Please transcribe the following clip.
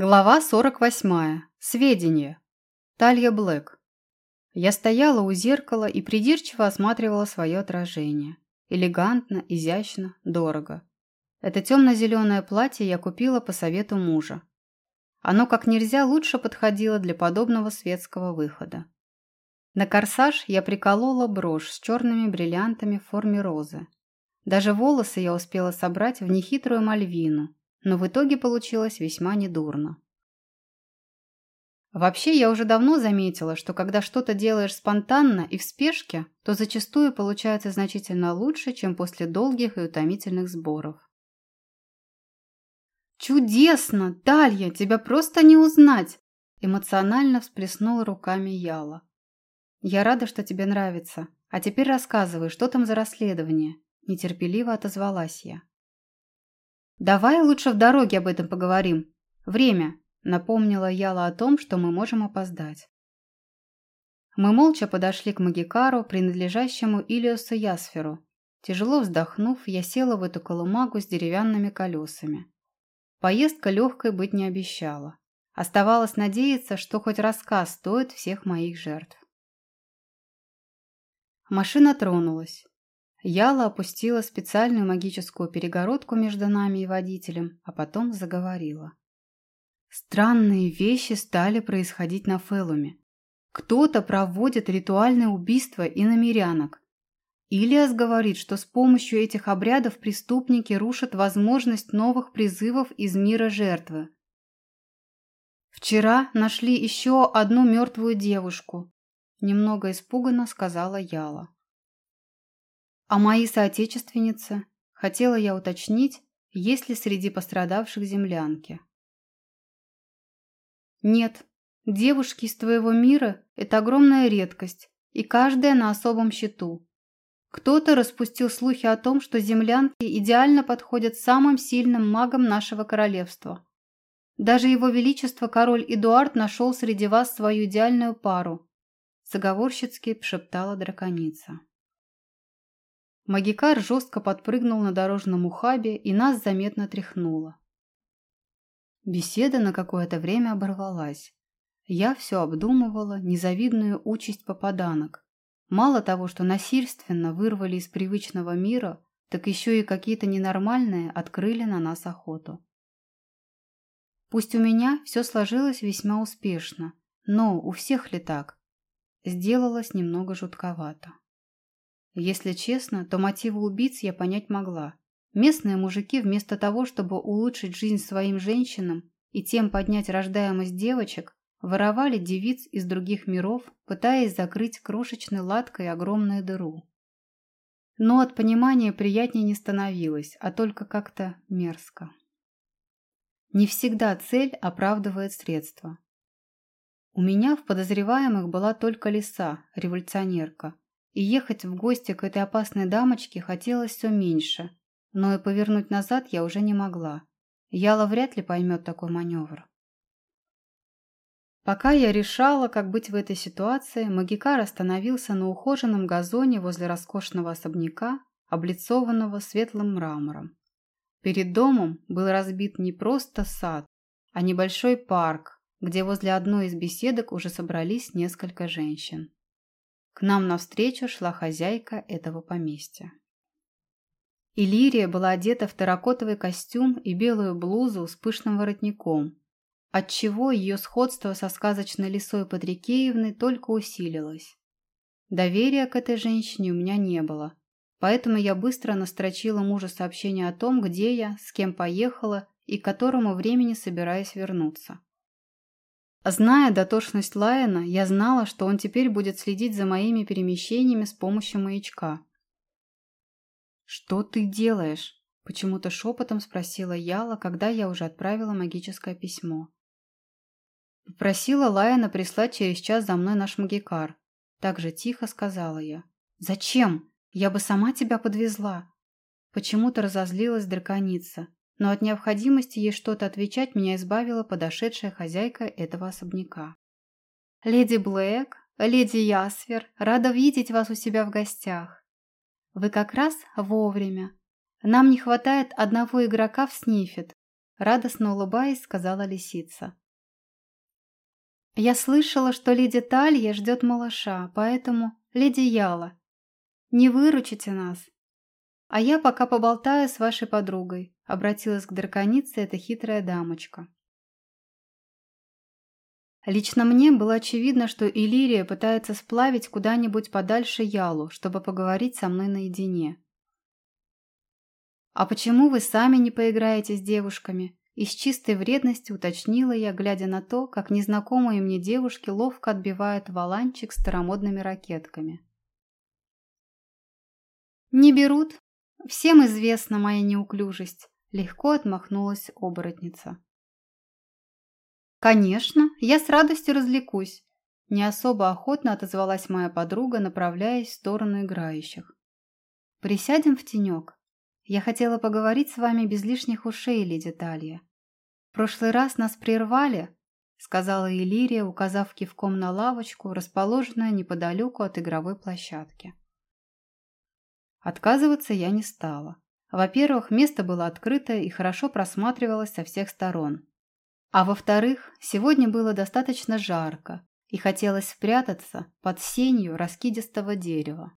Глава 48. Сведения. Талья Блэк. Я стояла у зеркала и придирчиво осматривала свое отражение. Элегантно, изящно, дорого. Это темно-зеленое платье я купила по совету мужа. Оно как нельзя лучше подходило для подобного светского выхода. На корсаж я приколола брошь с черными бриллиантами в форме розы. Даже волосы я успела собрать в нехитрую мальвину – но в итоге получилось весьма недурно. Вообще, я уже давно заметила, что когда что-то делаешь спонтанно и в спешке, то зачастую получается значительно лучше, чем после долгих и утомительных сборов. «Чудесно! Далья, тебя просто не узнать!» Эмоционально всплеснула руками Яла. «Я рада, что тебе нравится. А теперь рассказывай, что там за расследование?» Нетерпеливо отозвалась я. «Давай лучше в дороге об этом поговорим. Время», — напомнила Яла о том, что мы можем опоздать. Мы молча подошли к Магикару, принадлежащему Илиосу Ясферу. Тяжело вздохнув, я села в эту колымагу с деревянными колесами. Поездка легкой быть не обещала. Оставалось надеяться, что хоть рассказ стоит всех моих жертв. Машина тронулась. Яла опустила специальную магическую перегородку между нами и водителем, а потом заговорила. Странные вещи стали происходить на Фелуме. Кто-то проводит ритуальное убийство иномерянок. Илиас говорит, что с помощью этих обрядов преступники рушат возможность новых призывов из мира жертвы. «Вчера нашли еще одну мертвую девушку», – немного испуганно сказала Яла. А мои соотечественницы? Хотела я уточнить, есть ли среди пострадавших землянки. Нет, девушки из твоего мира – это огромная редкость, и каждая на особом счету. Кто-то распустил слухи о том, что землянки идеально подходят самым сильным магам нашего королевства. Даже его величество король Эдуард нашел среди вас свою идеальную пару. Заговорщицки шептала драконица. Магикар жестко подпрыгнул на дорожном ухабе и нас заметно тряхнуло. Беседа на какое-то время оборвалась. Я все обдумывала незавидную участь попаданок. Мало того, что насильственно вырвали из привычного мира, так еще и какие-то ненормальные открыли на нас охоту. Пусть у меня все сложилось весьма успешно, но у всех ли так? Сделалось немного жутковато. Если честно, то мотивы убийц я понять могла. Местные мужики вместо того, чтобы улучшить жизнь своим женщинам и тем поднять рождаемость девочек, воровали девиц из других миров, пытаясь закрыть крошечной латкой огромную дыру. Но от понимания приятнее не становилось, а только как-то мерзко. Не всегда цель оправдывает средства. У меня в подозреваемых была только лиса, революционерка, и ехать в гости к этой опасной дамочке хотелось все меньше, но и повернуть назад я уже не могла. Яла вряд ли поймет такой маневр. Пока я решала, как быть в этой ситуации, Магикар остановился на ухоженном газоне возле роскошного особняка, облицованного светлым мрамором. Перед домом был разбит не просто сад, а небольшой парк, где возле одной из беседок уже собрались несколько женщин. К нам навстречу шла хозяйка этого поместья. Иллирия была одета в терракотовый костюм и белую блузу с пышным воротником, отчего ее сходство со сказочной лисой Патрикеевной только усилилось. Доверия к этой женщине у меня не было, поэтому я быстро настрочила мужу сообщение о том, где я, с кем поехала и к которому времени собираюсь вернуться. Зная дотошность Лайена, я знала, что он теперь будет следить за моими перемещениями с помощью маячка. «Что ты делаешь?» – почему-то шепотом спросила Яла, когда я уже отправила магическое письмо. Попросила Лайена прислать через час за мной наш магикар. Так же тихо сказала я. «Зачем? Я бы сама тебя подвезла». Почему-то разозлилась драконица но от необходимости ей что-то отвечать меня избавила подошедшая хозяйка этого особняка. «Леди Блэк, леди Ясвер, рада видеть вас у себя в гостях. Вы как раз вовремя. Нам не хватает одного игрока в Снифет. Радостно улыбаясь, сказала лисица. «Я слышала, что леди Талья ждет малыша, поэтому, леди Яла, не выручите нас. А я пока поболтаю с вашей подругой», — обратилась к драконице эта хитрая дамочка. Лично мне было очевидно, что Иллирия пытается сплавить куда-нибудь подальше Ялу, чтобы поговорить со мной наедине. «А почему вы сами не поиграете с девушками?» И с чистой вредностью уточнила я, глядя на то, как незнакомые мне девушки ловко отбивают валанчик старомодными ракетками. «Не берут. Всем известна моя неуклюжесть», — легко отмахнулась оборотница. «Конечно, я с радостью развлекусь», — не особо охотно отозвалась моя подруга, направляясь в сторону играющих. «Присядем в тенек. Я хотела поговорить с вами без лишних ушей, леди Талья. В прошлый раз нас прервали, сказала Элирия, указав кивком на лавочку, расположенную неподалеку от игровой площадки. Отказываться я не стала. Во-первых, место было открыто и хорошо просматривалось со всех сторон. А во-вторых, сегодня было достаточно жарко, и хотелось спрятаться под сенью раскидистого дерева.